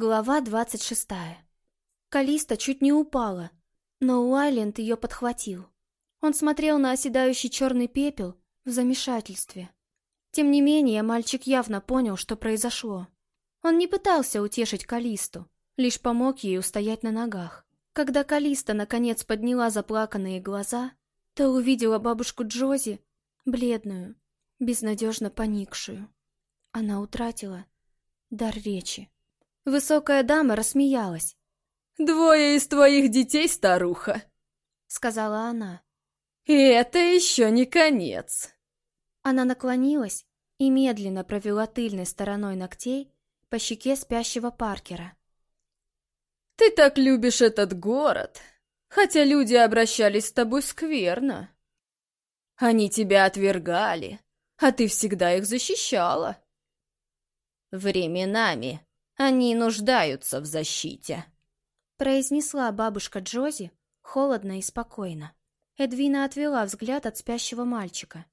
Глава двадцать шестая. Калиста чуть не упала, но Уайленд ее подхватил. Он смотрел на оседающий черный пепел в замешательстве. Тем не менее, мальчик явно понял, что произошло. Он не пытался утешить Калисту, лишь помог ей устоять на ногах. Когда Калиста наконец подняла заплаканные глаза, то увидела бабушку Джози, бледную, безнадежно поникшую. Она утратила дар речи. Высокая дама рассмеялась. «Двое из твоих детей, старуха!» — сказала она. «И это еще не конец!» Она наклонилась и медленно провела тыльной стороной ногтей по щеке спящего Паркера. «Ты так любишь этот город, хотя люди обращались с тобой скверно. Они тебя отвергали, а ты всегда их защищала». «Временами они нуждаются в защите», — произнесла бабушка Джози холодно и спокойно. Эдвина отвела взгляд от спящего мальчика.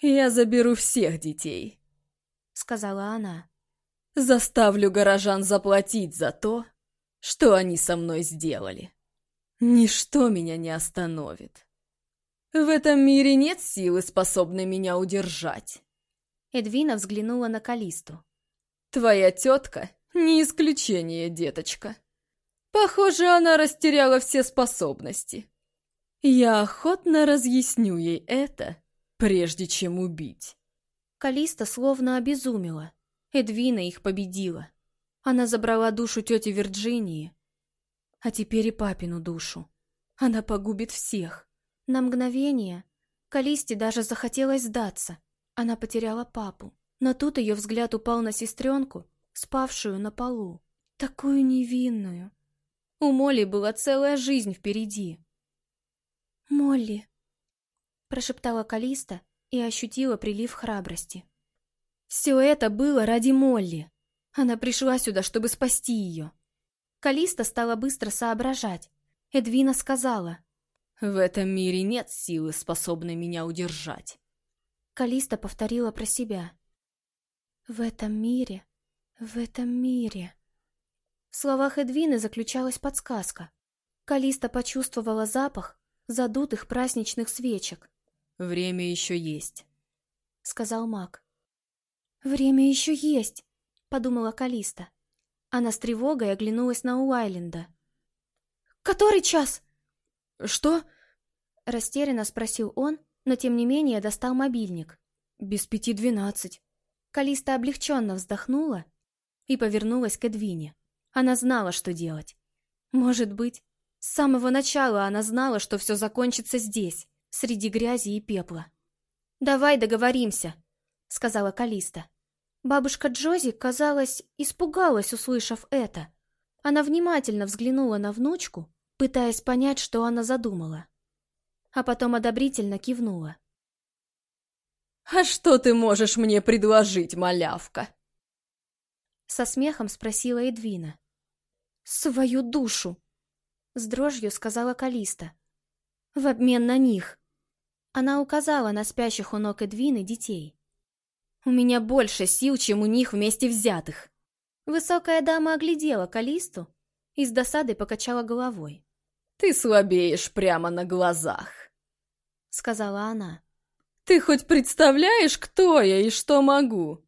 «Я заберу всех детей», — сказала она. «Заставлю горожан заплатить за то, что они со мной сделали. Ничто меня не остановит. В этом мире нет силы, способной меня удержать». Эдвина взглянула на Калисту. Твоя тетка не исключение, деточка. Похоже, она растеряла все способности. Я охотно разъясню ей это, прежде чем убить. Калиста словно обезумела. Эдвина их победила. Она забрала душу тети Вирджинии, а теперь и папину душу. Она погубит всех. На мгновение Калисте даже захотелось сдаться. Она потеряла папу. Но тут ее взгляд упал на сестренку, спавшую на полу. Такую невинную. У Молли была целая жизнь впереди. «Молли», — прошептала Калиста и ощутила прилив храбрости. Все это было ради Молли. Она пришла сюда, чтобы спасти ее. Калиста стала быстро соображать. Эдвина сказала. «В этом мире нет силы, способной меня удержать». Калиста повторила про себя. В этом мире, в этом мире. В словах Эдвины заключалась подсказка. Калиста почувствовала запах задутых праздничных свечек. «Время еще есть», — сказал маг. «Время еще есть», — подумала Калиста. Она с тревогой оглянулась на Уайленда. «Который час?» «Что?» — растерянно спросил он, но тем не менее достал мобильник. «Без пяти двенадцать». Калиста облегченно вздохнула и повернулась к Эдвине. Она знала, что делать. Может быть, с самого начала она знала, что все закончится здесь, среди грязи и пепла. «Давай договоримся», — сказала Калиста. Бабушка Джози, казалось, испугалась, услышав это. Она внимательно взглянула на внучку, пытаясь понять, что она задумала. А потом одобрительно кивнула. «А что ты можешь мне предложить, малявка?» Со смехом спросила Эдвина. «Свою душу!» С дрожью сказала Калиста. «В обмен на них!» Она указала на спящих у ног Эдвины детей. «У меня больше сил, чем у них вместе взятых!» Высокая дама оглядела Калисту и с досадой покачала головой. «Ты слабеешь прямо на глазах!» Сказала она. Ты хоть представляешь, кто я и что могу?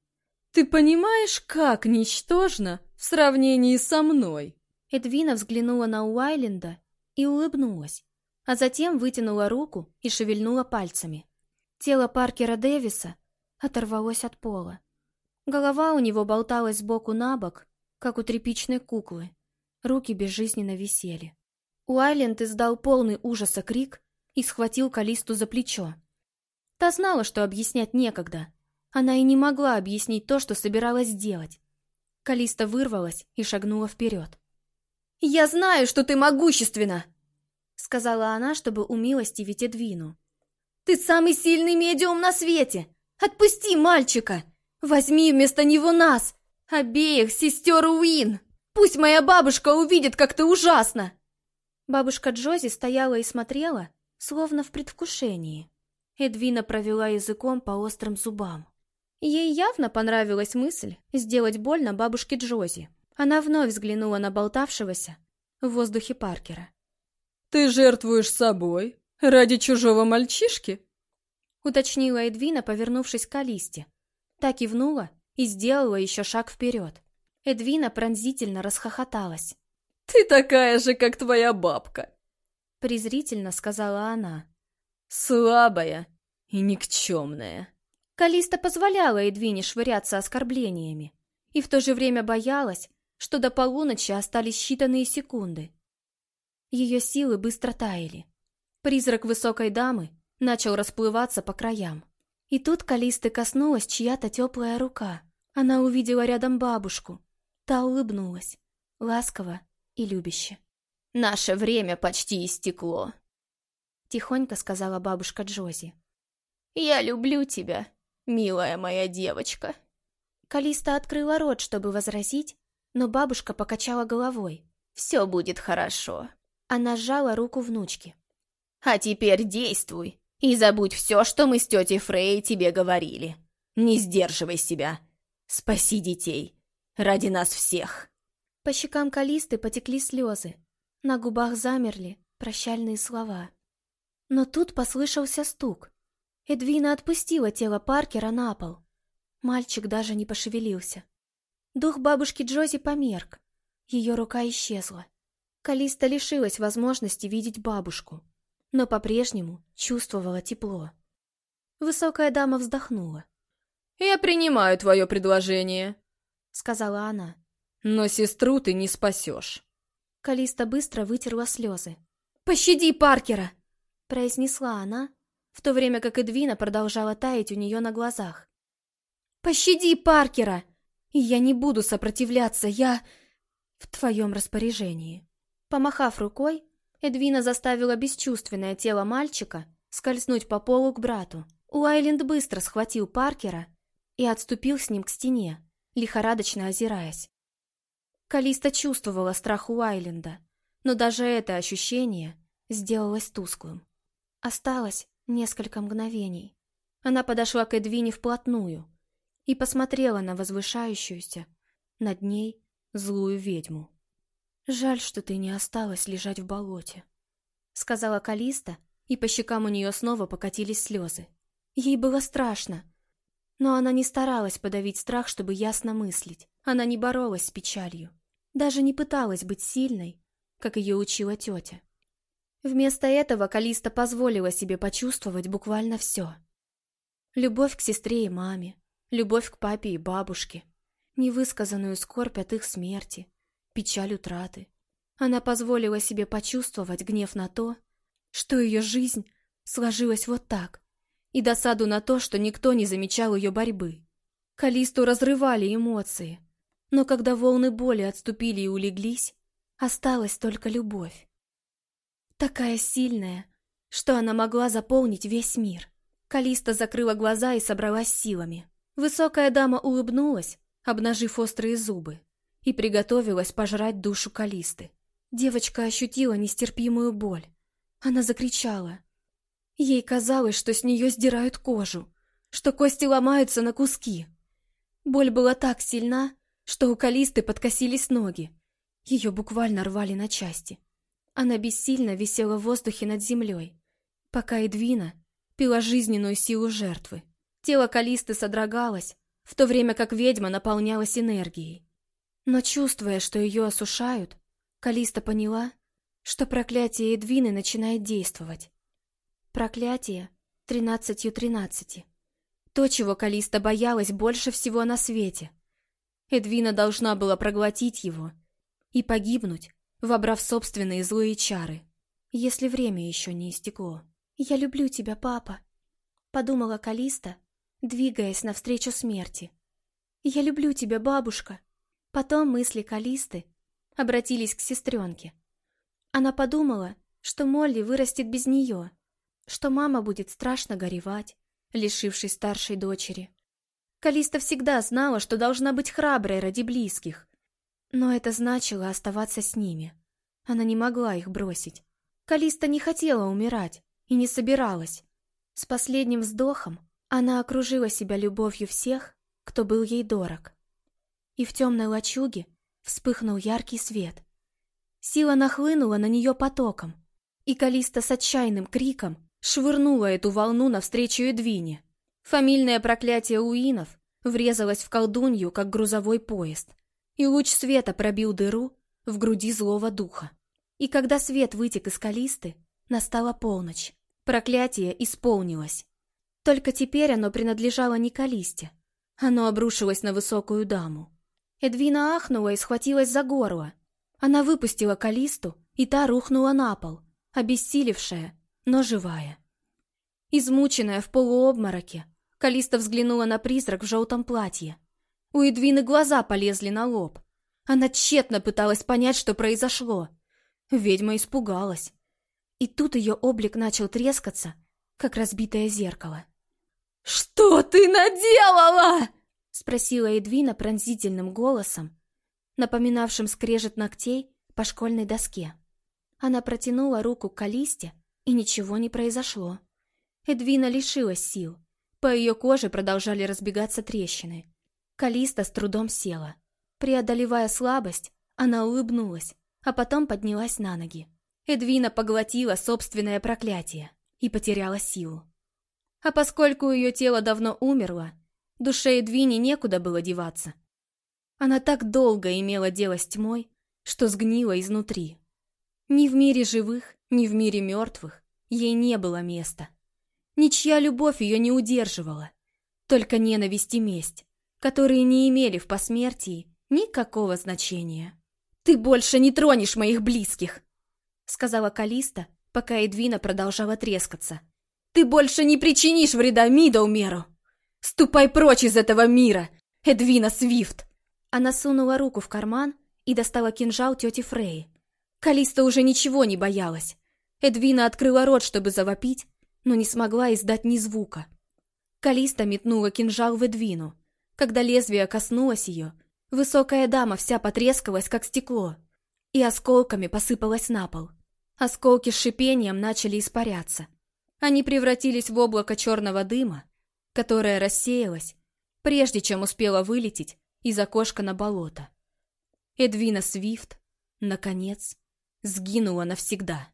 Ты понимаешь, как ничтожно в сравнении со мной?» Эдвина взглянула на Уайленда и улыбнулась, а затем вытянула руку и шевельнула пальцами. Тело Паркера Дэвиса оторвалось от пола. Голова у него болталась сбоку на бок, как у тряпичной куклы. Руки безжизненно висели. Уайленд издал полный ужаса крик и схватил Калисту за плечо. Та знала, что объяснять некогда. Она и не могла объяснить то, что собиралась сделать. Калиста вырвалась и шагнула вперед. «Я знаю, что ты могущественна!» Сказала она, чтобы умилостивить Эдвину. «Ты самый сильный медиум на свете! Отпусти мальчика! Возьми вместо него нас, обеих сестер Уин! Пусть моя бабушка увидит, как ты ужасно!» Бабушка Джози стояла и смотрела, словно в предвкушении. Эдвина провела языком по острым зубам. Ей явно понравилась мысль сделать больно бабушке Джози. Она вновь взглянула на болтавшегося в воздухе Паркера. «Ты жертвуешь собой ради чужого мальчишки?» Уточнила Эдвина, повернувшись к Алисте. Так кивнула и сделала еще шаг вперед. Эдвина пронзительно расхохоталась. «Ты такая же, как твоя бабка!» Презрительно сказала она. «Слабая и никчемная». Калиста позволяла Эдвине швыряться оскорблениями и в то же время боялась, что до полуночи остались считанные секунды. Ее силы быстро таяли. Призрак высокой дамы начал расплываться по краям. И тут Калисты коснулась чья-то теплая рука. Она увидела рядом бабушку. Та улыбнулась, ласково и любяще. «Наше время почти истекло», — тихонько сказала бабушка Джози. «Я люблю тебя, милая моя девочка». Калиста открыла рот, чтобы возразить, но бабушка покачала головой. «Все будет хорошо». Она сжала руку внучки. «А теперь действуй и забудь все, что мы с тетей Фрей тебе говорили. Не сдерживай себя. Спаси детей. Ради нас всех». По щекам Калисты потекли слезы. На губах замерли прощальные слова. Но тут послышался стук. Эдвина отпустила тело Паркера на пол. Мальчик даже не пошевелился. Дух бабушки Джози померк. Ее рука исчезла. Калиста лишилась возможности видеть бабушку, но по-прежнему чувствовала тепло. Высокая дама вздохнула. «Я принимаю твое предложение», — сказала она. «Но сестру ты не спасешь». Калиста быстро вытерла слезы. «Пощади Паркера!» — произнесла она, в то время как Эдвина продолжала таять у нее на глазах. «Пощади Паркера! И я не буду сопротивляться, я в твоем распоряжении». Помахав рукой, Эдвина заставила бесчувственное тело мальчика скользнуть по полу к брату. Уайленд быстро схватил Паркера и отступил с ним к стене, лихорадочно озираясь. Калиста чувствовала страх Уайленда, но даже это ощущение сделалось тусклым. Осталось несколько мгновений. Она подошла к Эдвине вплотную и посмотрела на возвышающуюся над ней злую ведьму. «Жаль, что ты не осталась лежать в болоте», — сказала Калиста, и по щекам у нее снова покатились слезы. Ей было страшно, но она не старалась подавить страх, чтобы ясно мыслить. Она не боролась с печалью. Даже не пыталась быть сильной, как ее учила тетя. Вместо этого Калиста позволила себе почувствовать буквально все. Любовь к сестре и маме, любовь к папе и бабушке, невысказанную скорбь от их смерти, печаль утраты. Она позволила себе почувствовать гнев на то, что ее жизнь сложилась вот так, и досаду на то, что никто не замечал ее борьбы. Калисту разрывали эмоции, но когда волны боли отступили и улеглись, осталась только любовь. Такая сильная, что она могла заполнить весь мир. Калиста закрыла глаза и собралась силами. Высокая дама улыбнулась, обнажив острые зубы, и приготовилась пожрать душу Калисты. Девочка ощутила нестерпимую боль. Она закричала. Ей казалось, что с нее сдирают кожу, что кости ломаются на куски. Боль была так сильна, что у Калисты подкосились ноги. Ее буквально рвали на части. Она бессильно висела в воздухе над землей, пока Эдвина пила жизненную силу жертвы. Тело Калисты содрогалось, в то время как ведьма наполнялась энергией. Но чувствуя, что ее осушают, Калиста поняла, что проклятие Эдвины начинает действовать. Проклятие тринадцатью тринадцати. То, чего Калиста боялась больше всего на свете. Эдвина должна была проглотить его и погибнуть, вобрав собственные злые чары, если время еще не истекло. «Я люблю тебя, папа», — подумала Калиста, двигаясь навстречу смерти. «Я люблю тебя, бабушка». Потом мысли Калисты обратились к сестренке. Она подумала, что Молли вырастет без нее, что мама будет страшно горевать, лишившись старшей дочери. Калиста всегда знала, что должна быть храброй ради близких. Но это значило оставаться с ними. Она не могла их бросить. Калиста не хотела умирать и не собиралась. С последним вздохом она окружила себя любовью всех, кто был ей дорог. И в темной лачуге вспыхнул яркий свет. Сила нахлынула на нее потоком, и Калиста с отчаянным криком швырнула эту волну навстречу Эдвине. Фамильное проклятие Уинов врезалось в колдунью, как грузовой поезд, и луч света пробил дыру в груди злого духа. И когда свет вытек из Калисты, настала полночь. Проклятие исполнилось. Только теперь оно принадлежало не Калисте. Оно обрушилось на высокую даму. Эдвина ахнула и схватилась за горло. Она выпустила Калисту, и та рухнула на пол, обессилевшая, но живая. Измученная в полуобмороке, Калиста взглянула на призрак в желтом платье. У Эдвины глаза полезли на лоб. Она тщетно пыталась понять, что произошло. Ведьма испугалась. И тут ее облик начал трескаться, как разбитое зеркало. «Что ты наделала?» — спросила Эдвина пронзительным голосом, напоминавшим скрежет ногтей по школьной доске. Она протянула руку к Калисте, и ничего не произошло. Эдвина лишилась сил. По ее коже продолжали разбегаться трещины. Калиста с трудом села. Преодолевая слабость, она улыбнулась, а потом поднялась на ноги. Эдвина поглотила собственное проклятие и потеряла силу. А поскольку ее тело давно умерло, душе Эдвине некуда было деваться. Она так долго имела дело с тьмой, что сгнила изнутри. Ни в мире живых, ни в мире мертвых ей не было места. Ничья любовь ее не удерживала, только ненависть и месть, которые не имели в посмертии никакого значения. «Ты больше не тронешь моих близких!» сказала Калиста, пока Эдвина продолжала трескаться. «Ты больше не причинишь вреда Мидоумеру! Ступай прочь из этого мира, Эдвина Свифт!» Она сунула руку в карман и достала кинжал тети Фреи. Калиста уже ничего не боялась. Эдвина открыла рот, чтобы завопить, но не смогла издать ни звука. Калиста метнула кинжал в Эдвину. Когда лезвие коснулось ее, высокая дама вся потрескалась, как стекло, и осколками посыпалась на пол. Осколки с шипением начали испаряться. Они превратились в облако черного дыма, которое рассеялось, прежде чем успело вылететь из окошка на болото. Эдвина Свифт, наконец, сгинула навсегда.